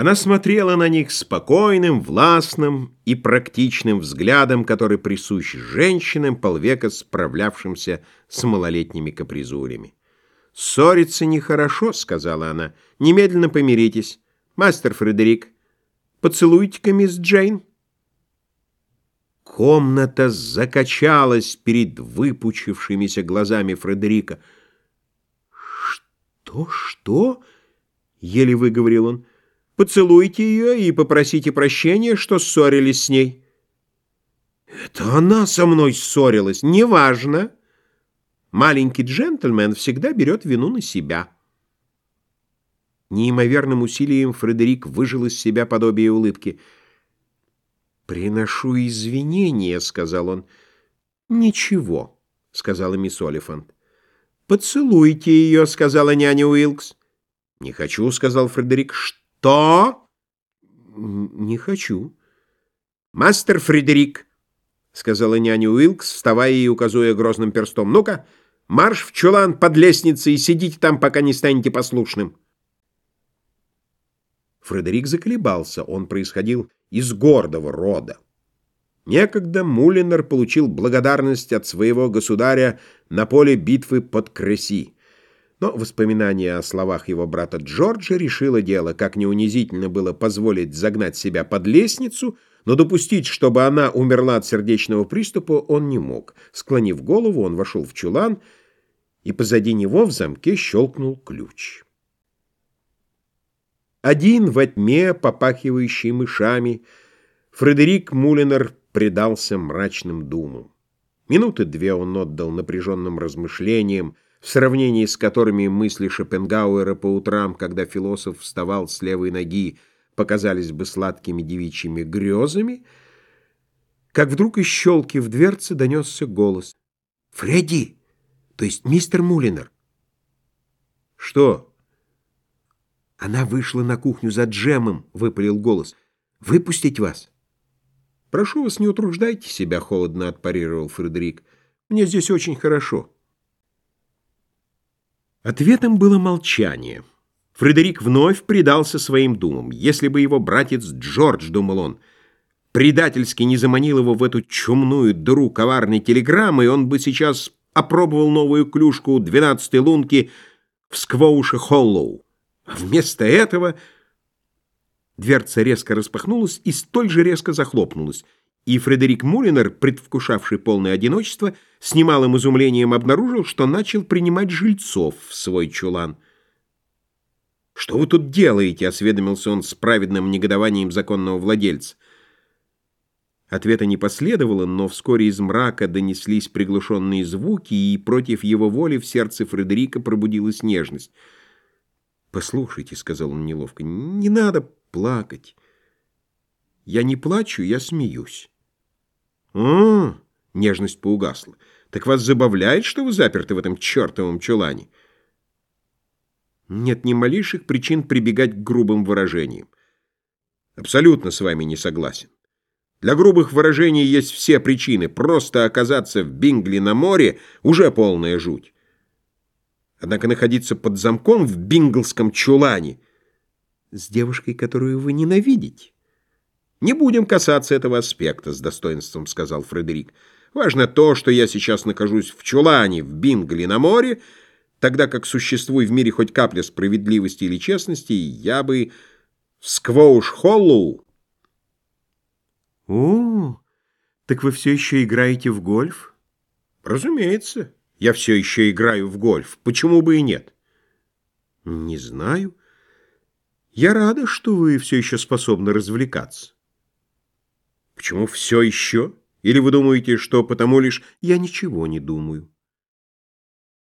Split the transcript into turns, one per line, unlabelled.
Она смотрела на них спокойным, властным и практичным взглядом, который присущ женщинам, полвека справлявшимся с малолетними капризулями. «Ссориться нехорошо», — сказала она. «Немедленно помиритесь. Мастер Фредерик, поцелуйте-ка мисс Джейн». Комната закачалась перед выпучившимися глазами Фредерика. «Что, что?» — еле выговорил он. Поцелуйте ее и попросите прощения, что ссорились с ней». «Это она со мной ссорилась. Неважно. Маленький джентльмен всегда берет вину на себя». Неимоверным усилием Фредерик выжил из себя подобие улыбки. «Приношу извинения», — сказал он. «Ничего», — сказала мисс Олифант. «Поцелуйте ее», — сказала няня Уилкс. «Не хочу», — сказал Фредерик. «Что?» «То?» «Не хочу». «Мастер Фредерик», — сказала няня Уилкс, вставая и указывая грозным перстом. «Ну-ка, марш в чулан под лестницей и сидите там, пока не станете послушным». Фредерик заколебался. Он происходил из гордого рода. Некогда Мулинер получил благодарность от своего государя на поле битвы под Креси. Но воспоминание о словах его брата Джорджа решило дело, как не унизительно было позволить загнать себя под лестницу, но допустить, чтобы она умерла от сердечного приступа, он не мог. Склонив голову, он вошел в чулан, и позади него в замке щелкнул ключ. Один во тьме, попахивающий мышами, Фредерик Мулинер предался мрачным думам. Минуты две он отдал напряженным размышлениям, в сравнении с которыми мысли Шопенгауэра по утрам, когда философ вставал с левой ноги, показались бы сладкими девичьими грезами, как вдруг из щелки в дверце донесся голос. «Фредди! То есть мистер Мулинер!» «Что?» «Она вышла на кухню за джемом», — выпалил голос. «Выпустить вас?» «Прошу вас, не утруждайте себя», — холодно отпарировал Фредерик. «Мне здесь очень хорошо». Ответом было молчание. Фредерик вновь предался своим думам. Если бы его братец Джордж, думал он, предательски не заманил его в эту чумную дыру коварной телеграммы, он бы сейчас опробовал новую клюшку двенадцатой лунки в Сквоуше-Холлоу. А вместо этого дверца резко распахнулась и столь же резко захлопнулась и Фредерик Мулинер, предвкушавший полное одиночество, с немалым изумлением обнаружил, что начал принимать жильцов в свой чулан. «Что вы тут делаете?» — осведомился он с праведным негодованием законного владельца. Ответа не последовало, но вскоре из мрака донеслись приглушенные звуки, и против его воли в сердце Фредерика пробудилась нежность. «Послушайте», — сказал он неловко, — «не надо плакать». Я не плачу, я смеюсь. О, нежность поугасла. Так вас забавляет, что вы заперты в этом чертовом чулане? Нет ни малейших причин прибегать к грубым выражениям. Абсолютно с вами не согласен. Для грубых выражений есть все причины. Просто оказаться в Бингли на море уже полная жуть. Однако находиться под замком в бинглском чулане с девушкой, которую вы ненавидите, «Не будем касаться этого аспекта», — с достоинством сказал Фредерик. «Важно то, что я сейчас нахожусь в чулане, в Бингле на море, тогда как существует в мире хоть капля справедливости или честности, я бы в Сквоуш-Холлоу». «О, так вы все еще играете в гольф?» «Разумеется, я все еще играю в гольф. Почему бы и нет?» «Не знаю. Я рада, что вы все еще способны развлекаться». Почему все еще? Или вы думаете, что потому лишь... Я ничего не думаю.